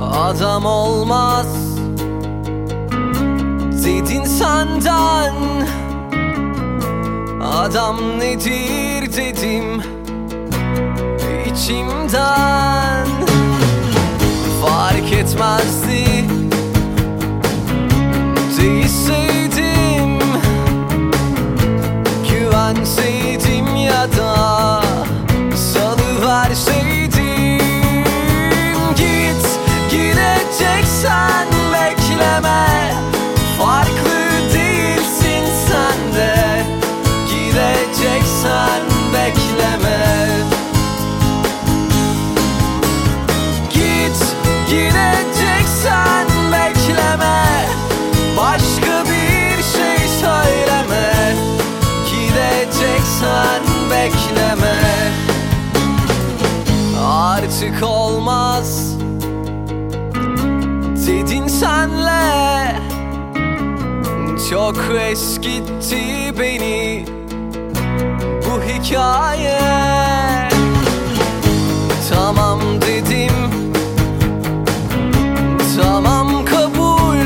adam olmaz. Dedin senden Adam nedir dedim. İçimden. Fark etmezdi. Değilseydim bekleme. Artık olmaz. Dedin senle. Çok eskitti beni Bu hikaye. Tamam dedim. Tamam kabul.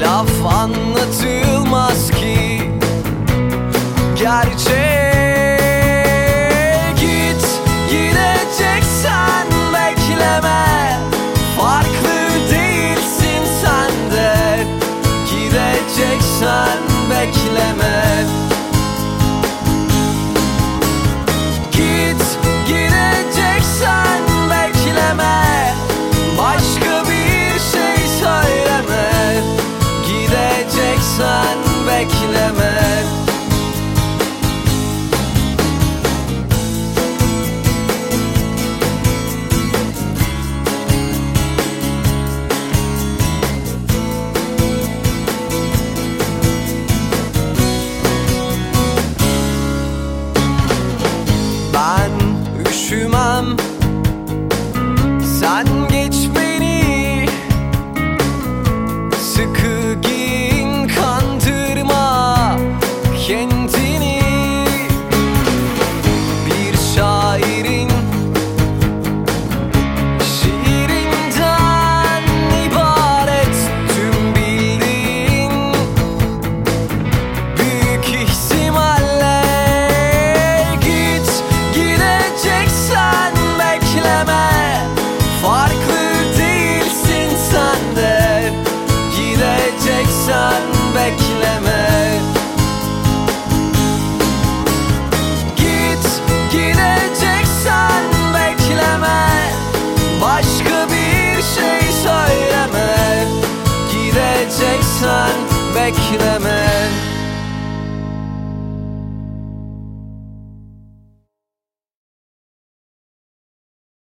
Laf anlatılmaz Gerçek. Git gideceksen bekleme. Farklı değilsin sen de. Gideceksen bekleme bekleme